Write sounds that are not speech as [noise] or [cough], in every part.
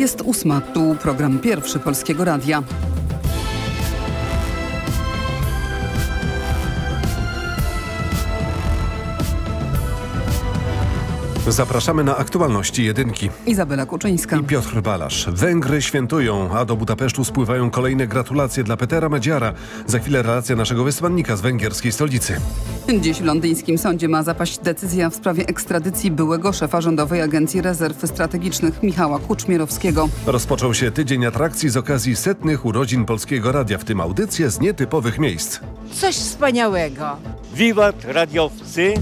Jest ósma, tu program pierwszy Polskiego Radia. Zapraszamy na aktualności jedynki. Izabela Kuczyńska. I Piotr Balasz. Węgry świętują, a do Budapesztu spływają kolejne gratulacje dla Petera Madziara. Za chwilę relacja naszego wysłannika z węgierskiej stolicy. Dziś w londyńskim sądzie ma zapaść decyzja w sprawie ekstradycji byłego szefa Rządowej Agencji Rezerw Strategicznych Michała Kuczmierowskiego. Rozpoczął się tydzień atrakcji z okazji setnych urodzin Polskiego Radia, w tym audycje z nietypowych miejsc. Coś wspaniałego. Wiwat radiowcy!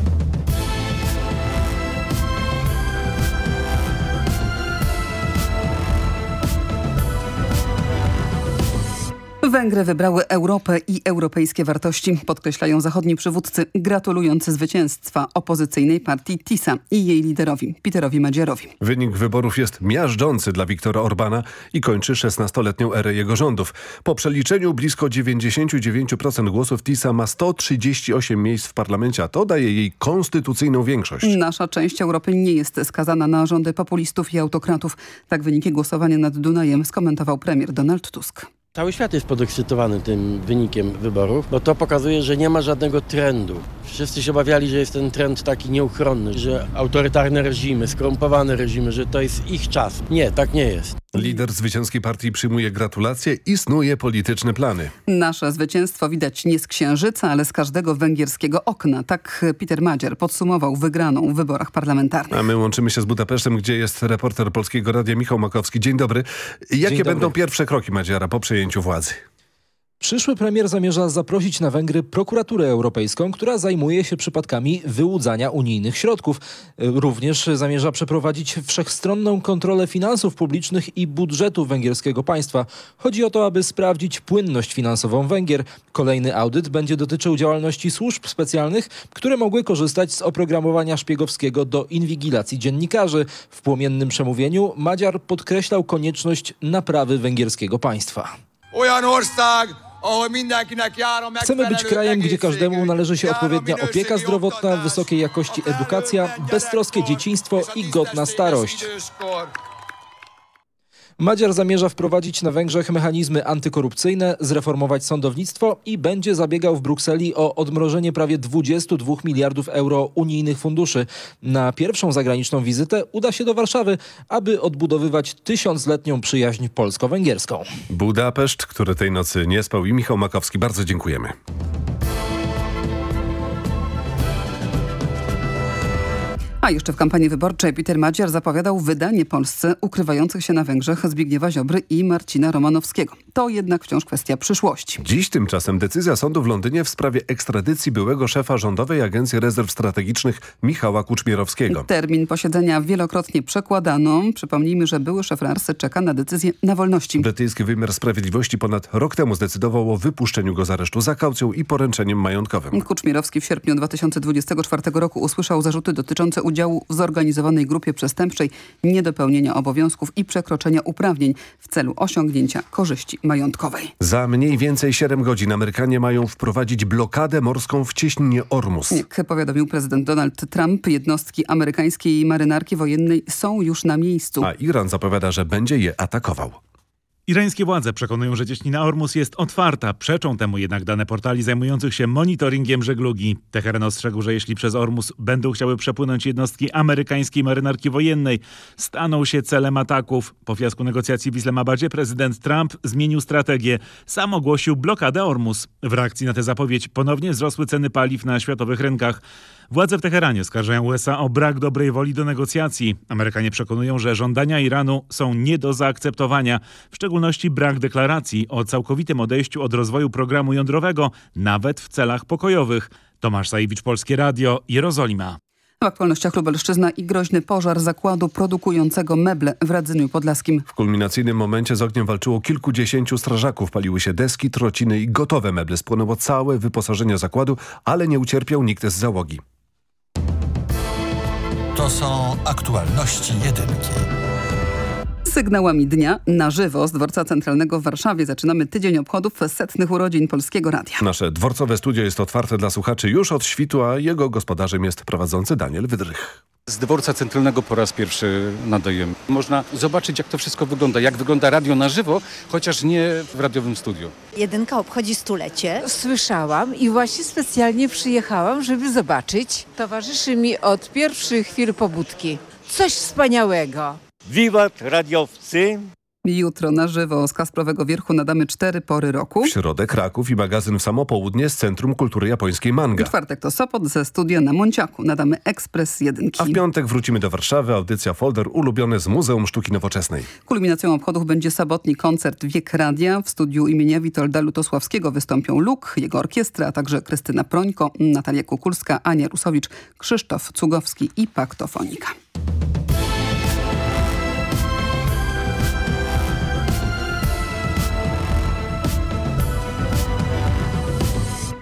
Węgry wybrały Europę i europejskie wartości, podkreślają zachodni przywódcy, gratulując zwycięstwa opozycyjnej partii TISA i jej liderowi, Peterowi Madziarowi. Wynik wyborów jest miażdżący dla Viktora Orbana i kończy 16-letnią erę jego rządów. Po przeliczeniu blisko 99% głosów TISA ma 138 miejsc w parlamencie, a to daje jej konstytucyjną większość. Nasza część Europy nie jest skazana na rządy populistów i autokratów. Tak wyniki głosowania nad Dunajem skomentował premier Donald Tusk. Cały świat jest podekscytowany tym wynikiem wyborów, bo to pokazuje, że nie ma żadnego trendu. Wszyscy się obawiali, że jest ten trend taki nieuchronny, że autorytarne reżimy, skorumpowane reżimy, że to jest ich czas. Nie, tak nie jest. Lider zwycięskiej partii przyjmuje gratulacje i snuje polityczne plany. Nasze zwycięstwo widać nie z księżyca, ale z każdego węgierskiego okna. Tak Peter Madziar podsumował wygraną w wyborach parlamentarnych. A my łączymy się z Budapesztem, gdzie jest reporter Polskiego Radia Michał Makowski. Dzień dobry. Jakie Dzień dobry. będą pierwsze kroki Madziara po przejęciu władzy? Przyszły premier zamierza zaprosić na Węgry prokuraturę europejską, która zajmuje się przypadkami wyłudzania unijnych środków. Również zamierza przeprowadzić wszechstronną kontrolę finansów publicznych i budżetu węgierskiego państwa. Chodzi o to, aby sprawdzić płynność finansową Węgier. Kolejny audyt będzie dotyczył działalności służb specjalnych, które mogły korzystać z oprogramowania szpiegowskiego do inwigilacji dziennikarzy. W płomiennym przemówieniu Madziar podkreślał konieczność naprawy węgierskiego państwa. Chcemy być krajem, gdzie każdemu należy się odpowiednia opieka zdrowotna, wysokiej jakości edukacja, beztroskie dzieciństwo i godna starość. Madziar zamierza wprowadzić na Węgrzech mechanizmy antykorupcyjne, zreformować sądownictwo i będzie zabiegał w Brukseli o odmrożenie prawie 22 miliardów euro unijnych funduszy. Na pierwszą zagraniczną wizytę uda się do Warszawy, aby odbudowywać tysiącletnią przyjaźń polsko-węgierską. Budapeszt, który tej nocy nie spał i Michał Makowski. Bardzo dziękujemy. A jeszcze w kampanii wyborczej Peter Madziar zapowiadał wydanie Polsce ukrywających się na Węgrzech Zbigniewa Ziobry i Marcina Romanowskiego. To jednak wciąż kwestia przyszłości. Dziś tymczasem decyzja sądu w Londynie w sprawie ekstradycji byłego szefa Rządowej Agencji Rezerw Strategicznych Michała Kuczmierowskiego. Termin posiedzenia wielokrotnie przekładano. Przypomnijmy, że były szef Larsy czeka na decyzję na wolności. Brytyjski wymiar sprawiedliwości ponad rok temu zdecydował o wypuszczeniu go z aresztu za kaucją i poręczeniem majątkowym. Kuczmierowski w sierpniu 2024 roku usłyszał zarzuty dotyczące udziału w zorganizowanej grupie przestępczej, niedopełnienia obowiązków i przekroczenia uprawnień w celu osiągnięcia korzyści majątkowej. Za mniej więcej 7 godzin Amerykanie mają wprowadzić blokadę morską w cieśninie Ormus. Jak powiadomił prezydent Donald Trump, jednostki amerykańskiej marynarki wojennej są już na miejscu. A Iran zapowiada, że będzie je atakował. Irańskie władze przekonują, że cieśnina Ormus jest otwarta. Przeczą temu jednak dane portali zajmujących się monitoringiem żeglugi. Teheran ostrzegł, że jeśli przez Ormus będą chciały przepłynąć jednostki amerykańskiej marynarki wojennej, staną się celem ataków. Po fiasku negocjacji w Islamabadzie prezydent Trump zmienił strategię. Sam ogłosił blokadę Ormus. W reakcji na tę zapowiedź ponownie wzrosły ceny paliw na światowych rynkach. Władze w Teheranie skarżają USA o brak dobrej woli do negocjacji. Amerykanie przekonują, że żądania Iranu są nie do zaakceptowania, w szczególności brak deklaracji o całkowitym odejściu od rozwoju programu jądrowego, nawet w celach pokojowych. Tomasz Sajewicz, Polskie Radio, Jerozolima. W aktualnościach Lubelszczyzna i groźny pożar zakładu produkującego meble w Radzyniu Podlaskim. W kulminacyjnym momencie z ogniem walczyło kilkudziesięciu strażaków. Paliły się deski, trociny i gotowe meble. Spłonęło całe wyposażenie zakładu, ale nie ucierpiał nikt z załogi. To są aktualności jedynki. Sygnałami dnia na żywo z Dworca Centralnego w Warszawie zaczynamy tydzień obchodów setnych urodzin Polskiego Radia. Nasze dworcowe studio jest otwarte dla słuchaczy już od świtu, a jego gospodarzem jest prowadzący Daniel Wydrych. Z dworca centralnego po raz pierwszy nadajemy. Można zobaczyć, jak to wszystko wygląda, jak wygląda radio na żywo, chociaż nie w radiowym studiu. Jedynka obchodzi stulecie. Słyszałam i właśnie specjalnie przyjechałam, żeby zobaczyć. Towarzyszy mi od pierwszych chwil pobudki. Coś wspaniałego. Wiwat radiowcy. Jutro na żywo z Kasprowego Wierchu nadamy cztery pory roku. W środę Kraków i magazyn w samo południe z Centrum Kultury Japońskiej W Manga. czwartek to Sopot ze studia na Monciaku. Nadamy Ekspres Jedynki. A w piątek wrócimy do Warszawy. Audycja Folder ulubione z Muzeum Sztuki Nowoczesnej. Kulminacją obchodów będzie sobotni koncert Wiek Radia. W studiu imienia Witolda Lutosławskiego wystąpią Luk, jego orkiestra, a także Krystyna Prońko, Natalia Kukulska, Ania Rusowicz, Krzysztof Cugowski i Paktofonika.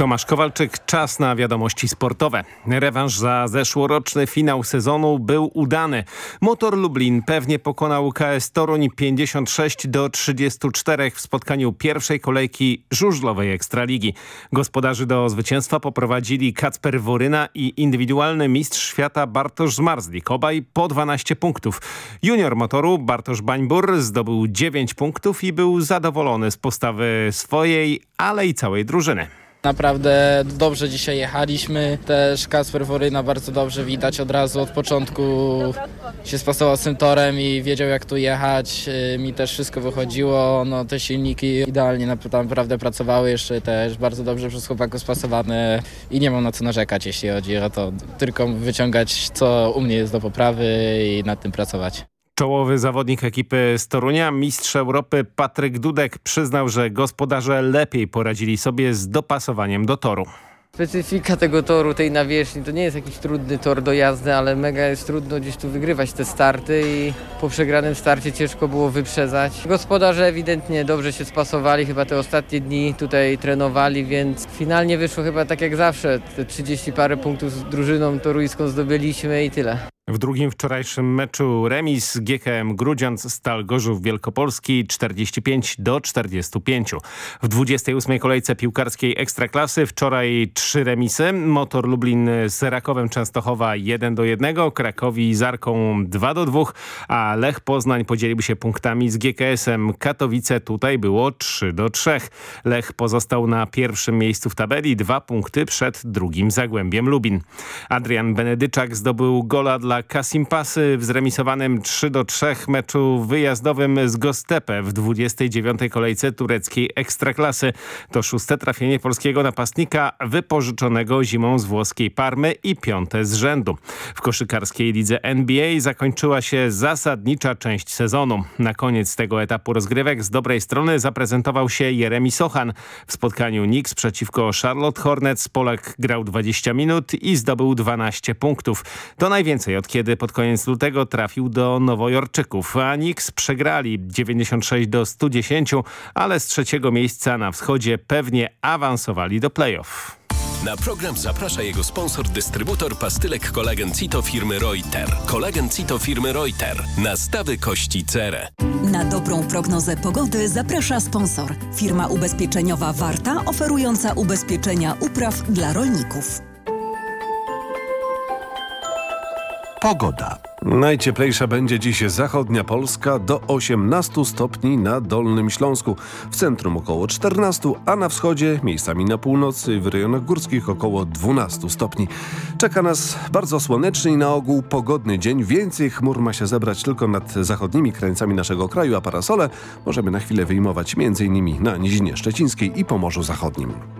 Tomasz Kowalczyk, czas na wiadomości sportowe. Rewanż za zeszłoroczny finał sezonu był udany. Motor Lublin pewnie pokonał KS Toruń 56 do 34 w spotkaniu pierwszej kolejki żużlowej Ekstraligi. Gospodarzy do zwycięstwa poprowadzili Kacper Woryna i indywidualny mistrz świata Bartosz Zmarzlik, obaj po 12 punktów. Junior motoru Bartosz Bańbur zdobył 9 punktów i był zadowolony z postawy swojej, ale i całej drużyny. Naprawdę dobrze dzisiaj jechaliśmy. Też Kasper Woryna bardzo dobrze widać od razu od początku się spasował z tym torem i wiedział jak tu jechać. Y, Mi też wszystko wychodziło. No, te silniki idealnie nap- naprawdę pracowały jeszcze też bardzo dobrze przez chłopaków spasowane i nie mam na co narzekać jeśli chodzi o to. Tylko wyciągać co u mnie jest do poprawy i nad tym pracować. Czołowy zawodnik ekipy z Torunia, mistrz Europy Patryk Dudek przyznał, że gospodarze lepiej poradzili sobie z dopasowaniem do toru. Specyfika tego toru, tej nawierzchni, to nie jest jakiś trudny tor do jazdy, ale mega jest trudno gdzieś tu wygrywać te starty i po przegranym starcie ciężko było wyprzedzać. Gospodarze ewidentnie dobrze się spasowali, chyba te ostatnie dni tutaj trenowali, więc finalnie wyszło chyba tak jak zawsze. Te 30 parę punktów z drużyną toruńską zdobyliśmy i tyle. W drugim wczorajszym meczu remis GKM Grudziądz Stal Gorzów Wielkopolski 45 do 45. W 28 kolejce piłkarskiej Ekstraklasy wczoraj trzy remisy. Motor Lublin z Rakowem Częstochowa 1 do 1, Krakowi z Arką 2 do 2, a Lech Poznań podzielił się punktami z GKS-em Katowice. Tutaj było 3 do 3. Lech pozostał na pierwszym miejscu w tabeli, dwa punkty przed drugim Zagłębiem Lubin. Adrian Benedyczak zdobył gola dla Kasim Pasy w zremisowanym 3 do 3 meczu wyjazdowym z Gostepe w 29. kolejce tureckiej Ekstraklasy. To szóste trafienie polskiego napastnika wypożyczonego zimą z włoskiej Parmy i piąte z rzędu. W koszykarskiej lidze NBA zakończyła się zasadnicza część sezonu. Na koniec tego etapu rozgrywek z dobrej strony zaprezentował się Jeremi Sochan. W spotkaniu Knicks przeciwko Charlotte Hornets Polak grał 20 minut i zdobył 12 punktów. To najwięcej od kiedy pod koniec lutego trafił do Nowojorczyków. A Knicks przegrali 96 do 110, ale z trzeciego miejsca na wschodzie pewnie awansowali do playoff. Na program zaprasza jego sponsor, dystrybutor pastylek kolagen Cito firmy Reuter. Kolagen Cito firmy Reuter. Nastawy kości cerę. Na dobrą prognozę pogody zaprasza sponsor. Firma ubezpieczeniowa Warta, oferująca ubezpieczenia upraw dla rolników. Pogoda. Najcieplejsza będzie dziś zachodnia Polska do 18 stopni na Dolnym Śląsku. W centrum około 14, a na wschodzie miejscami na północy w rejonach górskich około 12 stopni. Czeka nas bardzo słoneczny i na ogół pogodny dzień. Więcej chmur ma się zebrać tylko nad zachodnimi krańcami naszego kraju, a parasole możemy na chwilę wyjmować m.in. na Nizinie Szczecińskiej i Pomorzu Zachodnim.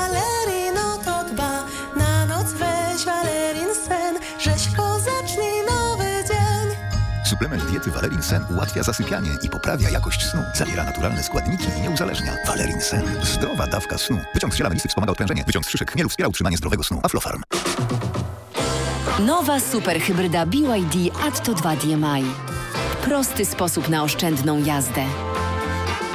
Suplement diety Valerin Sen ułatwia zasypianie i poprawia jakość snu. Zawiera naturalne składniki i nie uzależnia. Valerin Sen. Zdrowa dawka snu. Wyciąg z ziela melisy wspomaga odprężenie. Wyciąg z szyszek chmielu wspiera utrzymanie zdrowego snu. Aflofarm. Nowa superhybryda BYD Atto 2 DMI. Prosty sposób na oszczędną jazdę.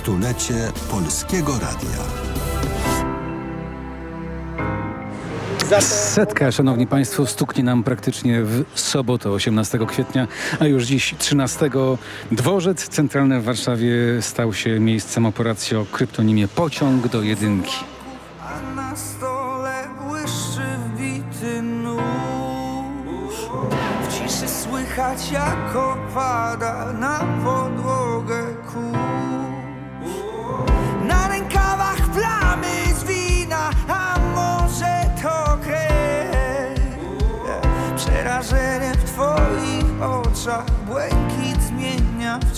Stulecie Polskiego Radia. Setka, szanowni państwo, stuknie nam praktycznie w sobotę 18 kwietnia, a już dziś 13. Dworzec centralny w Warszawie stał się miejscem operacji o kryptonimie Pociąg do Jedynki. A na stole błyszczy wbity nóż W ciszy słychać jak opada na podłogę błękit zmienia w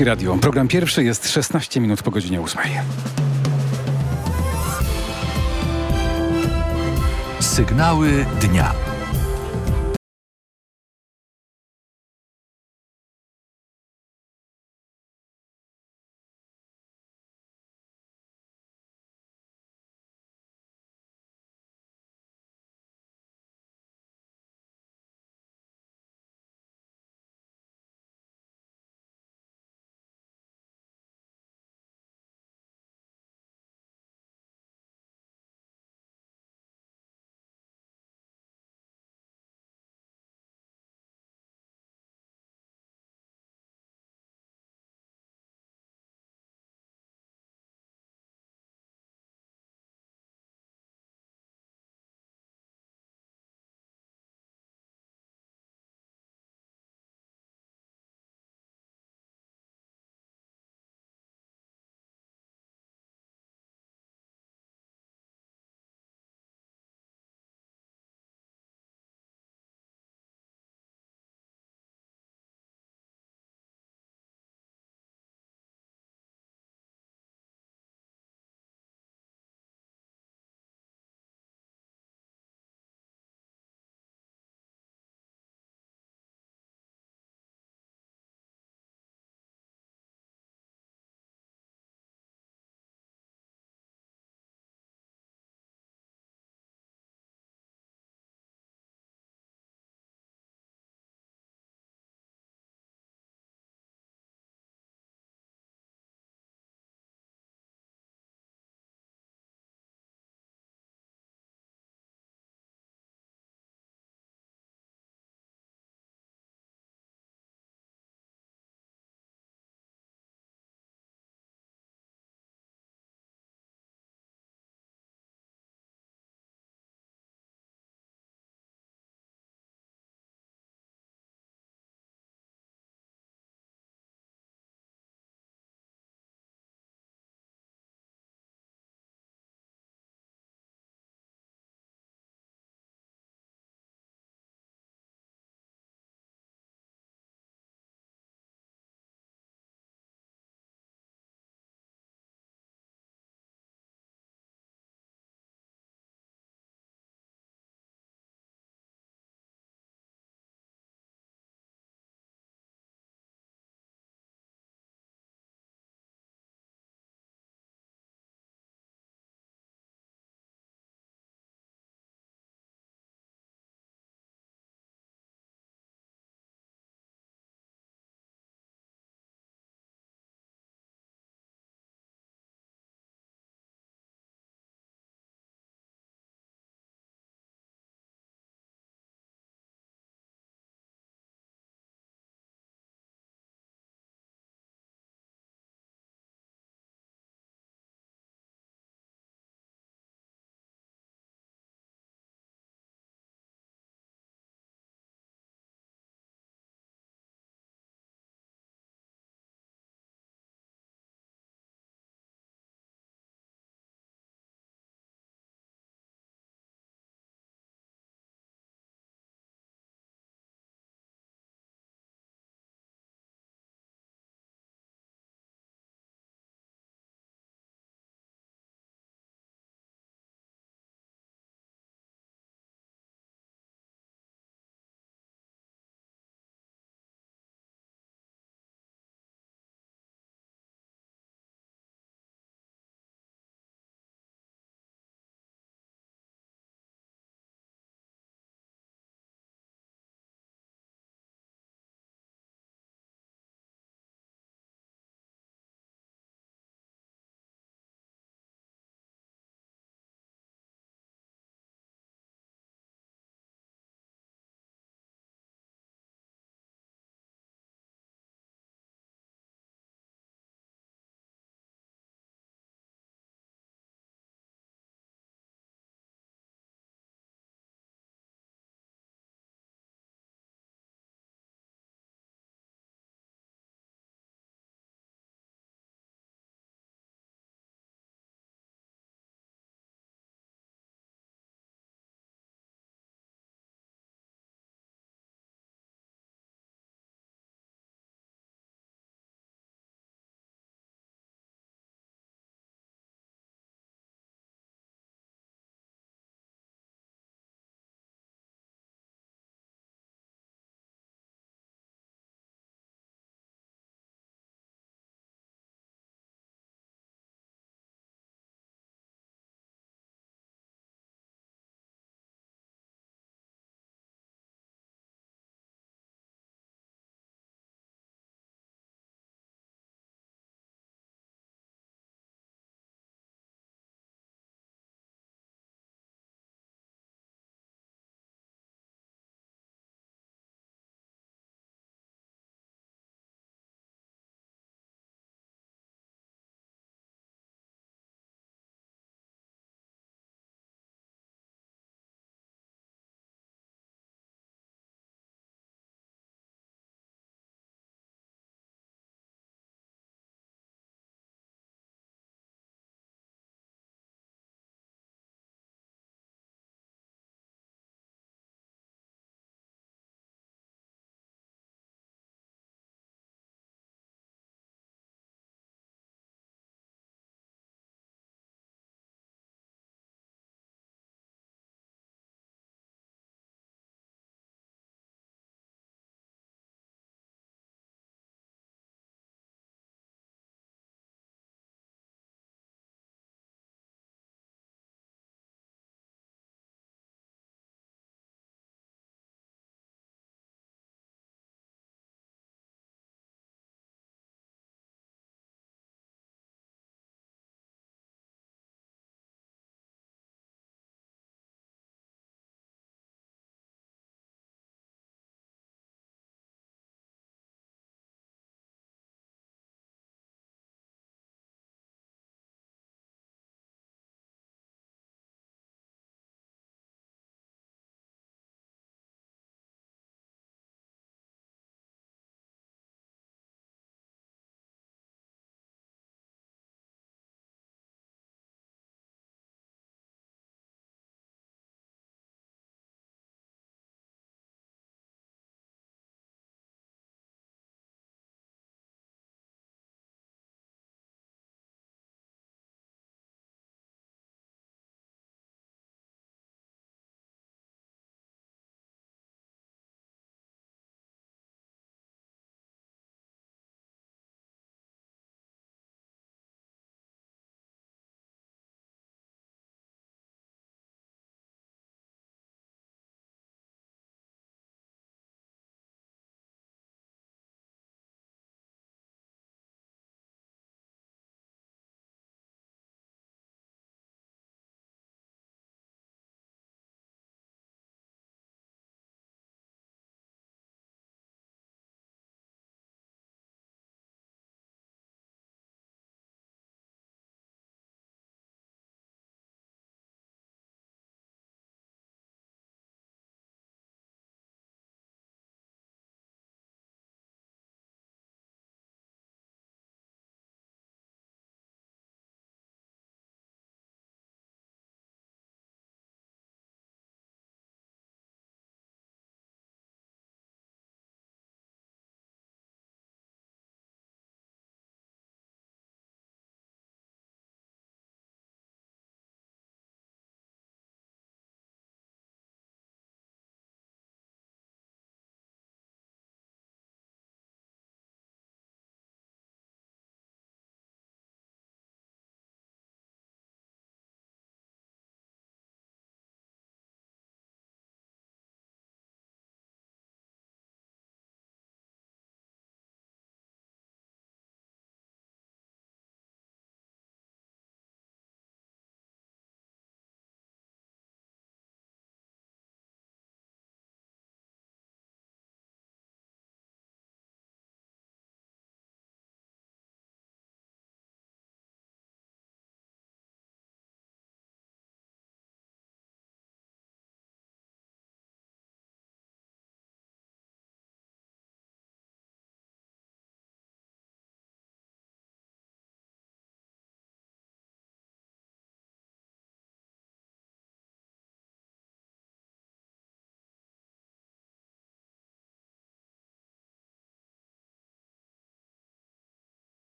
Polskie Radio. Program pierwszy jest 16 minut po godzinie 8. Sygnały dnia.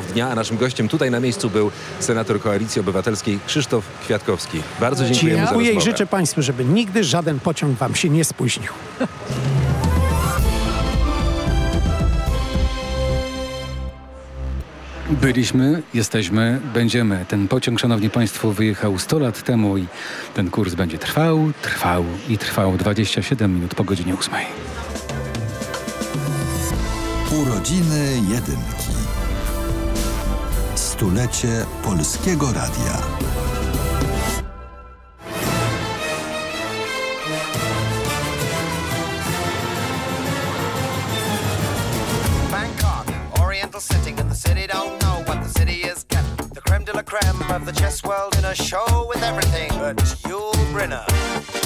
W dnia, a naszym gościem tutaj na miejscu był senator Koalicji Obywatelskiej Krzysztof Kwiatkowski. Bardzo dziękujemy za Dziękuję i rozmowę. życzę Państwu, żeby nigdy żaden pociąg Wam się nie spóźnił. Byliśmy, jesteśmy, będziemy. Ten pociąg, szanowni państwo, wyjechał 100 lat temu i ten kurs będzie trwał, trwał i trwał 27 minut po godzinie 8. Urodziny Jedynki. Stulecie Polskiego Radia. Bangkok, Oriental the city, don't know what the city is getting. The creme de la creme of the chess world in a show with everything but Yul Brynner.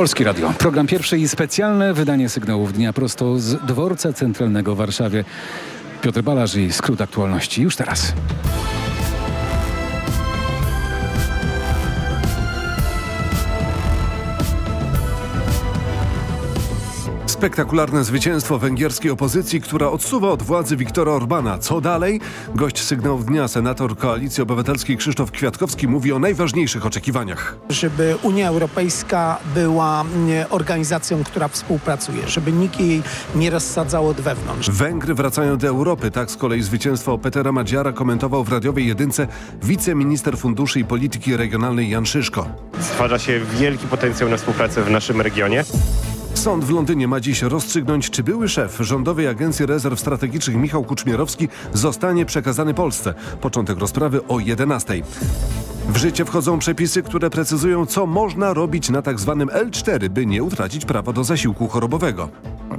Polskie Radio. Program pierwszy i specjalne wydanie sygnałów dnia prosto z dworca centralnego w Warszawie. Piotr Balasz i skrót aktualności już teraz. Spektakularne zwycięstwo węgierskiej opozycji, która odsuwa od władzy Viktora Orbana. Co dalej? Gość sygnałów dnia, senator Koalicji Obywatelskiej Krzysztof Kwiatkowski mówi o najważniejszych oczekiwaniach. Żeby Unia Europejska była organizacją, która współpracuje, żeby nikt jej nie rozsadzał od wewnątrz. Węgry wracają do Europy. Tak z kolei zwycięstwo Petera Madziara komentował w radiowej jedynce wiceminister funduszy i polityki regionalnej Jan Szyszko. Stwarza się wielki potencjał na współpracę w naszym regionie. Sąd w Londynie ma dziś rozstrzygnąć, czy były szef Rządowej Agencji Rezerw Strategicznych Michał Kuczmierowski zostanie przekazany Polsce. Początek rozprawy o 11. W życie wchodzą przepisy, które precyzują, co można robić na tak zwanym L4, by nie utracić prawa do zasiłku chorobowego.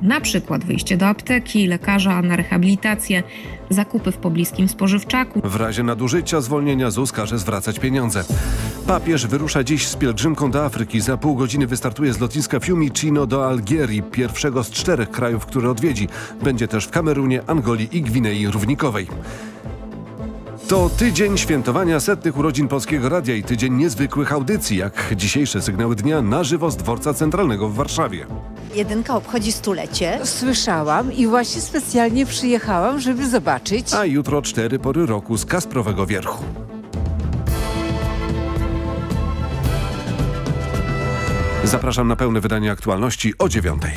Na przykład wyjście do apteki, lekarza na rehabilitację, zakupy w pobliskim spożywczaku. W razie nadużycia zwolnienia ZUS każe zwracać pieniądze. Papież wyrusza dziś z pielgrzymką do Afryki. Za pół godziny wystartuje z lotniska Fiumicino do Algierii, pierwszego z czterech krajów, które odwiedzi. Będzie też w Kamerunie, Angolii i Gwinei Równikowej. To tydzień świętowania setnych urodzin Polskiego Radia i tydzień niezwykłych audycji, jak dzisiejsze sygnały dnia na żywo z dworca centralnego w Warszawie. Jedynka obchodzi stulecie. Słyszałam i właśnie specjalnie przyjechałam, żeby zobaczyć. A jutro cztery pory roku z Kasprowego Wierchu. Zapraszam na pełne wydanie aktualności o dziewiątej.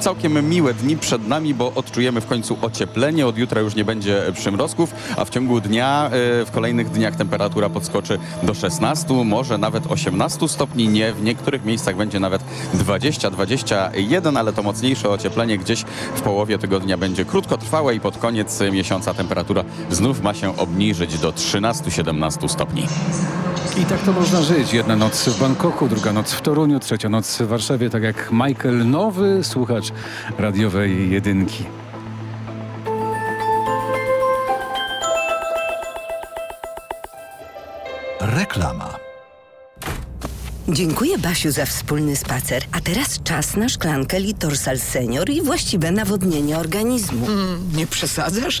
Całkiem miłe dni przed nami, bo odczujemy w końcu ocieplenie. Od jutra już nie będzie przymrozków, a w ciągu dnia, y, w kolejnych dniach temperatura podskoczy do 16, może nawet 18 stopni. Nie, w niektórych miejscach będzie nawet 20-21, ale to mocniejsze ocieplenie gdzieś w połowie tygodnia będzie krótkotrwałe i pod koniec miesiąca temperatura znów ma się obniżyć do 13-17 stopni. I tak to można żyć. Jedna noc w Bangkoku, druga noc w Toruniu, trzecia noc w Warszawie, tak jak Michael, nowy słuchacz radiowej jedynki. Reklama. Dziękuję Basiu za wspólny spacer. A teraz czas na szklankę Litorsal Senior i właściwe nawodnienie organizmu. nie przesadzasz?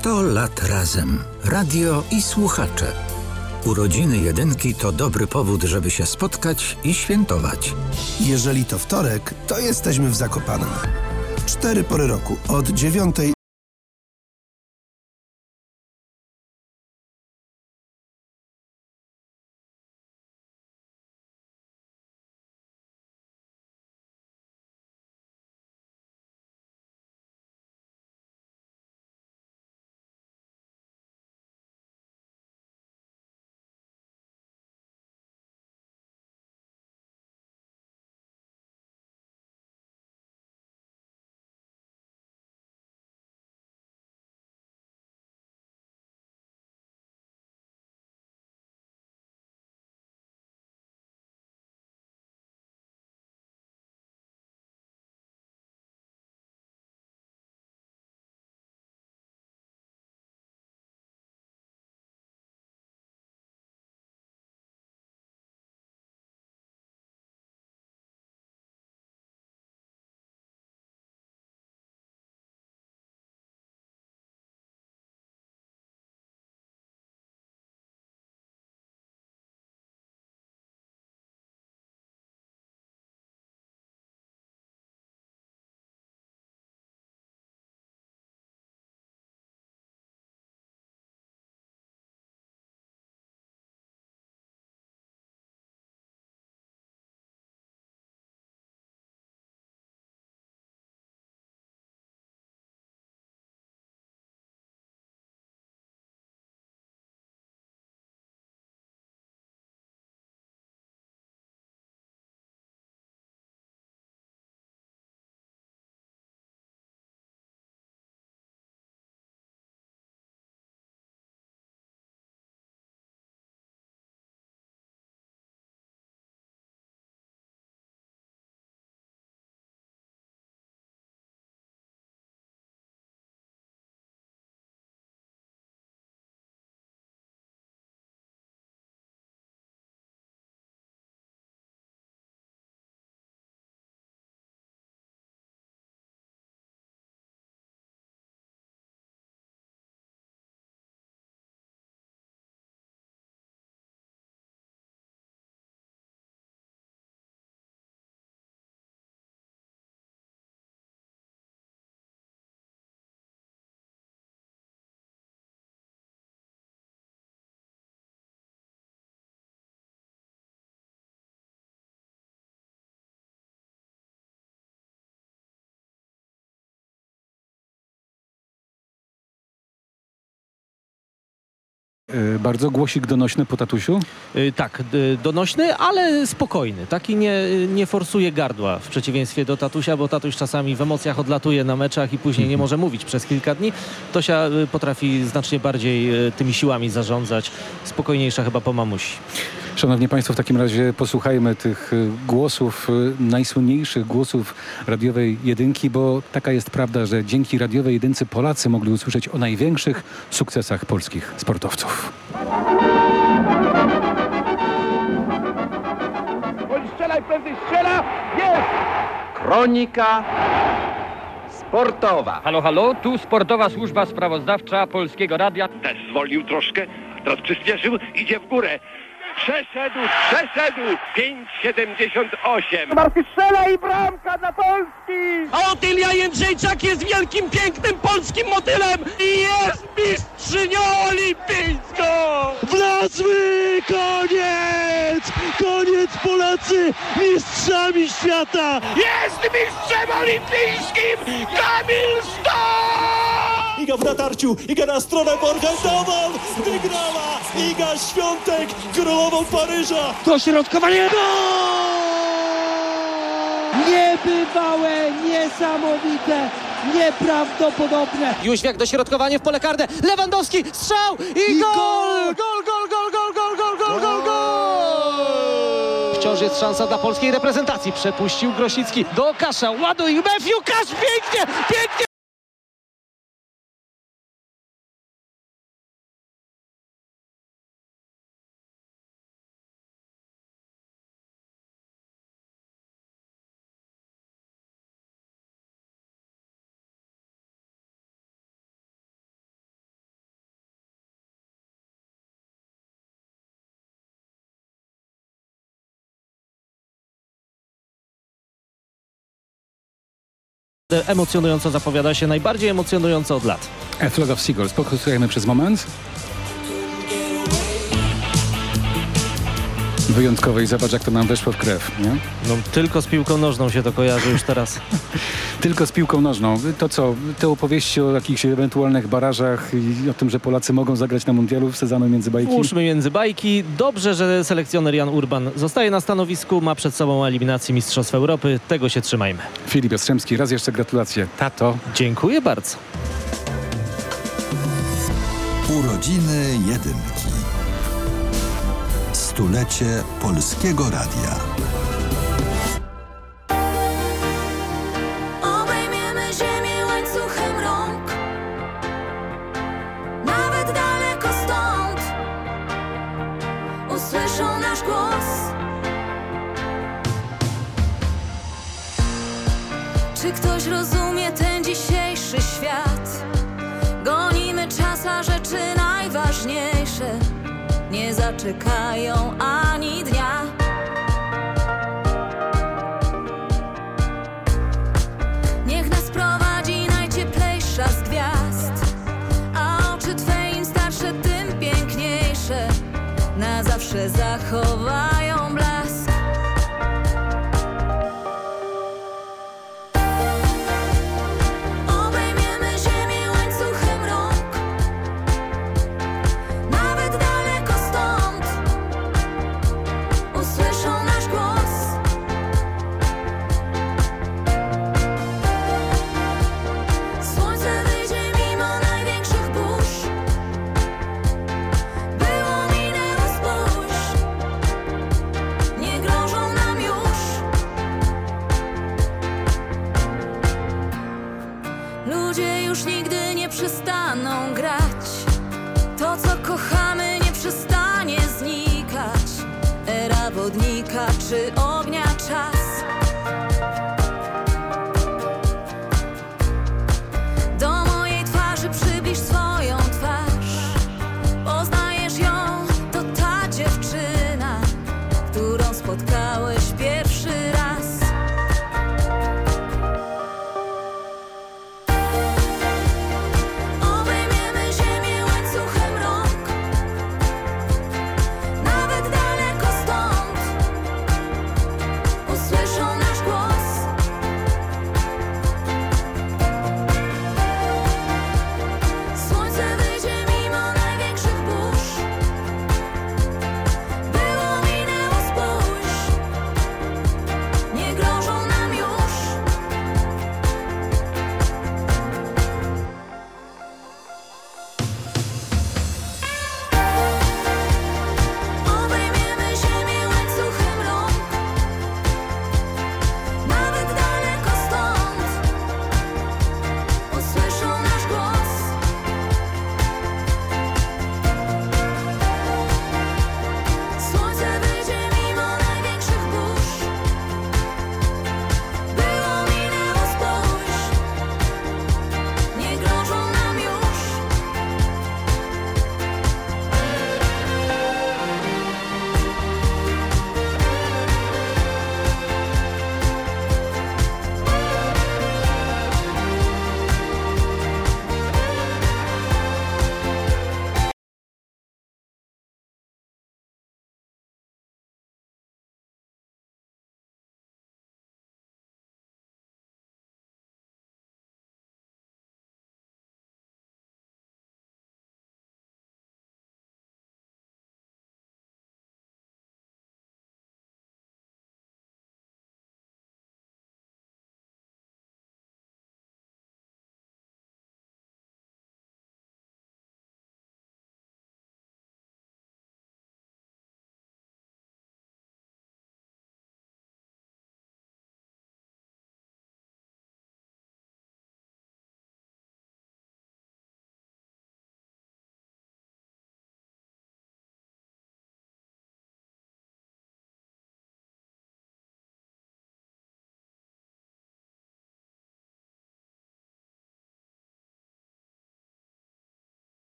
100 lat razem. Radio i słuchacze. Urodziny jedynki to dobry powód, żeby się spotkać i świętować. Jeżeli to wtorek, to jesteśmy w Zakopanem. Cztery pory roku, od dziewiątej. Bardzo głosik donośny po tatusiu? Y, Tak, y, donośny, ale spokojny. Taki nie, nie forsuje gardła w przeciwieństwie do tatusia, bo tatuś czasami w emocjach odlatuje na meczach i później nie może mówić przez kilka dni. Tosia y, potrafi znacznie bardziej y, tymi siłami zarządzać. Spokojniejsza chyba po mamusi. Szanowni Państwo, w takim razie posłuchajmy tych y, głosów, y, najsłynniejszych głosów radiowej jedynki, bo taka jest prawda, że dzięki radiowej jedynce Polacy mogli usłyszeć o największych sukcesach polskich sportowców. Strzelaj prędzej, strzela! Jest! Kronika sportowa. Halo, halo, tu sportowa służba sprawozdawcza Polskiego Radia. Też zwolnił troszkę, teraz przyspieszył, idzie w górę. Przeszedł, przeszedł! 5,78. Marki strzela i bramka dla Polski! A Otylia Jędrzejczak jest wielkim, pięknym polskim motylem i jest mistrzynią olimpijską! Wlazły! Koniec! Koniec Polacy! Mistrzami świata! Jest mistrzem olimpijskim! Kamil Stoch! Iga w natarciu, Iga na stronę Morgentował! Wygrała Iga Świątek królową Paryża! Dośrodkowanie! Niebywałe, niesamowite, nieprawdopodobne! Jóźwiak dośrodkowanie w pole karne. Lewandowski, strzał i, I gol! gol! Gol, gol, gol, gol, gol, gol, gol, gol, gol! Wciąż jest szansa dla polskiej reprezentacji. Przepuścił Grosicki do Kasza. Ładuj, Matthew Kasz, pięknie, pięknie! Emocjonująco zapowiada się, najbardziej emocjonująco od lat. A Flock of Seagulls, posłuchajmy przez moment. Wyjątkowej, zobacz jak to nam weszło w krew, nie? No, tylko z piłką nożną się to kojarzy już teraz. [laughs] Tylko z piłką nożną. To co, te opowieści o jakichś ewentualnych barażach i o tym, że Polacy mogą zagrać na mundialu w sezonu między bajki? Włóżmy między bajki. Dobrze, że selekcjoner Jan Urban zostaje na stanowisku, ma przed sobą eliminację Mistrzostw Europy. Tego się trzymajmy. Filip Jastrzębski, raz jeszcze gratulacje. Tato. Dziękuję bardzo. Urodziny jedynki. Stulecie Polskiego Radia. Nie zaczekają ani dnia. Niech nas prowadzi najcieplejsza z gwiazd A oczy Twe im starsze, tym piękniejsze. Na zawsze zachowają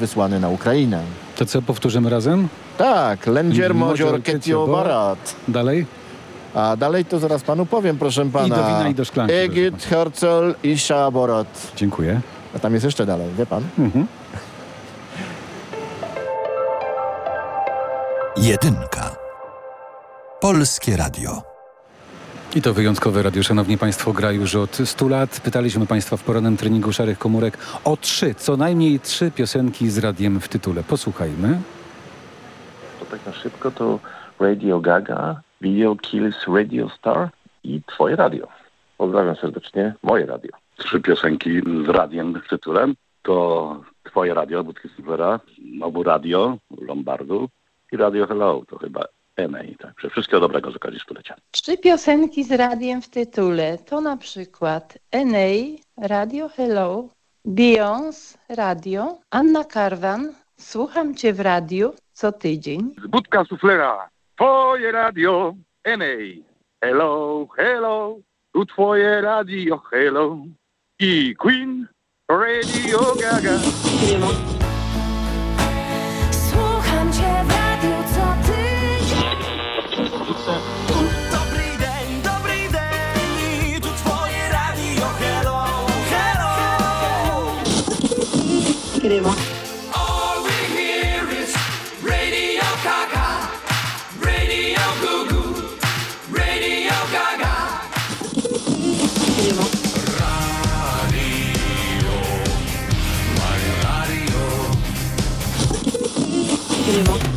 wysłany na Ukrainę. To co, powtórzymy razem? Tak, Lędzier Modzior Ketio Barat. Dalej? A dalej to zaraz panu powiem, proszę pana. I do wina, i do szklanki, Egid, Herzl i Szaborat. Dziękuję. A tam jest jeszcze dalej, wie pan? Mhm. Jedynka. Polskie Radio. I to wyjątkowe radio, szanowni państwo, gra już od 100 lat. Pytaliśmy państwa w porannym treningu Szarych Komórek o trzy, co najmniej trzy piosenki z radiem w tytule. Posłuchajmy. To tak na szybko to Radio Gaga, Video Kills Radio Star i Twoje radio. Pozdrawiam serdecznie, moje radio. Trzy piosenki z radiem w tytule. To Twoje radio, Budki Silvera, Obu Radio, Lombardu i Radio Hello, to chyba NA. Także wszystkiego dobrego z okazji stulecia. Trzy piosenki z radiem w tytule to na przykład NA, Radio Hello, Beyoncé, Radio, Anna Karwan, Słucham Cię w radiu co tydzień. Budka suflera, twoje radio, NA. Hello, hello, tu twoje radio, hello. I Queen, Radio Gaga. Dobry dzień, dobry dzień, tu twoje radio, hello, hello. All we hear is Radio Gaga, Radio Goo Goo, Radio Gaga. Radio, my radio. To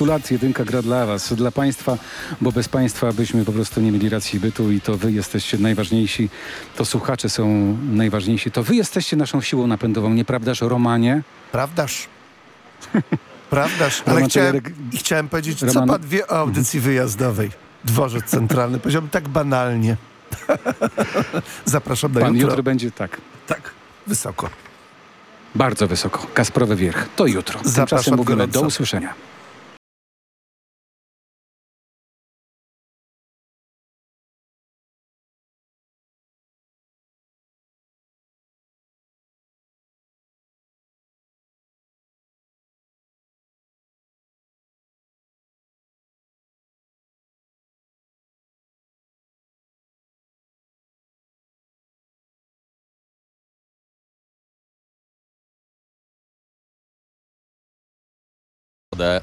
100 lat jedynka gra dla was, dla państwa, bo bez państwa byśmy po prostu nie mieli racji bytu i to wy jesteście najważniejsi, to słuchacze są najważniejsi, to wy jesteście naszą siłą napędową, nieprawdaż Romanie? Prawdaż. Prawdaż, [laughs] ale chciałem, chciałem powiedzieć, co Roman- pan wie o audycji wyjazdowej. Dworzec Centralny. Powiedziałbym tak banalnie. [laughs] Zapraszam na Pan jutro. jutro będzie tak. Tak, wysoko. Bardzo wysoko. Kasprowy wierch. To jutro. Tymczasem Zapraszam mówimy gorąco. do usłyszenia.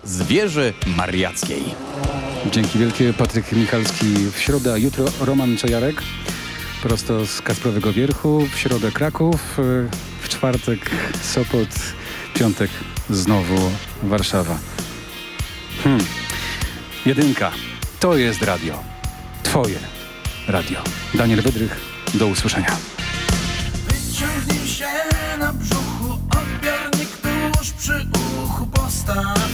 Z wieży mariackiej. Dzięki wielkie. Patryk Michalski w środę, a jutro Roman Czajarek. Prosto z Kasprowego Wierchu. W środę Kraków. W czwartek Sopot. Piątek znowu Warszawa. Hmm. Jedynka. To jest radio. Twoje radio. Daniel Wydrych. Do usłyszenia. Wyciągnij się na brzuchu, odbiornik tuż przy uchu postaw.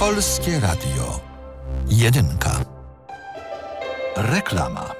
Polskie Radio. Jedynka. Reklama.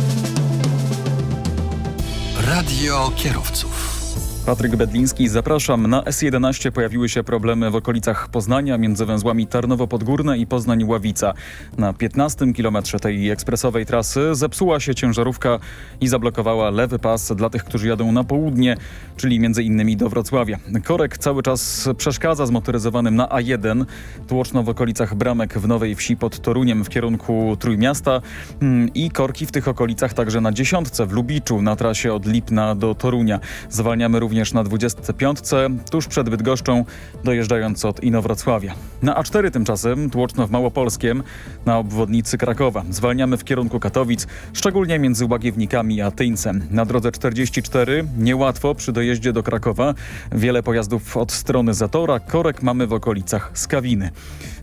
Radio kierowców. Patryk Bedliński, zapraszam. Na S11 pojawiły się problemy w okolicach Poznania między węzłami Tarnowo-Podgórne i Poznań-Ławica. Na 15 kilometrze tej ekspresowej trasy zepsuła się ciężarówka i zablokowała lewy pas dla tych, którzy jadą na południe, czyli między innymi do Wrocławia. Korek cały czas przeszkadza zmotoryzowanym na A1, tłoczno w okolicach Bramek w Nowej Wsi pod Toruniem w kierunku Trójmiasta mm, i korki w tych okolicach także na dziesiątce w Lubiczu na trasie od Lipna do Torunia. Zwalniamy również na 25, tuż przed Bydgoszczą, dojeżdżając od Inowrocławia. Na A4 tymczasem tłoczno w Małopolskiem, na obwodnicy Krakowa. Zwalniamy w kierunku Katowic, szczególnie między Łagiewnikami a Tyńcem. Na drodze 44 niełatwo przy dojeździe do Krakowa. Wiele pojazdów od strony Zatora, korek mamy w okolicach Skawiny.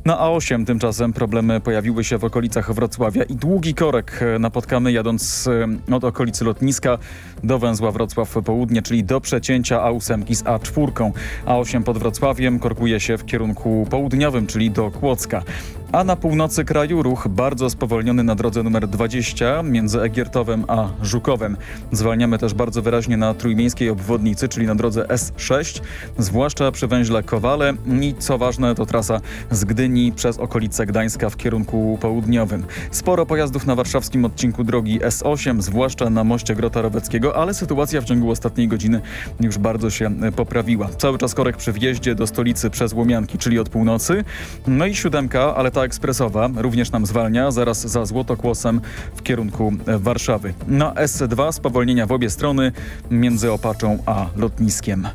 Na A8 tymczasem problemy pojawiły się w okolicach Wrocławia i długi korek napotkamy jadąc od okolicy lotniska do węzła Wrocław Południe, czyli do przecięcia A8 z A4. A8 pod Wrocławiem korkuje się w kierunku południowym, czyli do Kłodzka. A na północy kraju ruch bardzo spowolniony na drodze numer 20 między Egiertowem a Żukowem. Zwalniamy też bardzo wyraźnie na trójmiejskiej obwodnicy, czyli na drodze S6, zwłaszcza przy węźle Kowale i co ważne to trasa z Gdyni przez okolice Gdańska w kierunku południowym. Sporo pojazdów na warszawskim odcinku drogi S8, zwłaszcza na moście Grota Roweckiego, ale sytuacja w ciągu ostatniej godziny już bardzo się poprawiła. Cały czas korek przy wjeździe do stolicy przez Łomianki, czyli od północy. No i siódemka, ale ekspresowa również nam zwalnia, zaraz za Złotokłosem w kierunku Warszawy. Na S2 spowolnienia w obie strony między Opaczą a lotniskiem.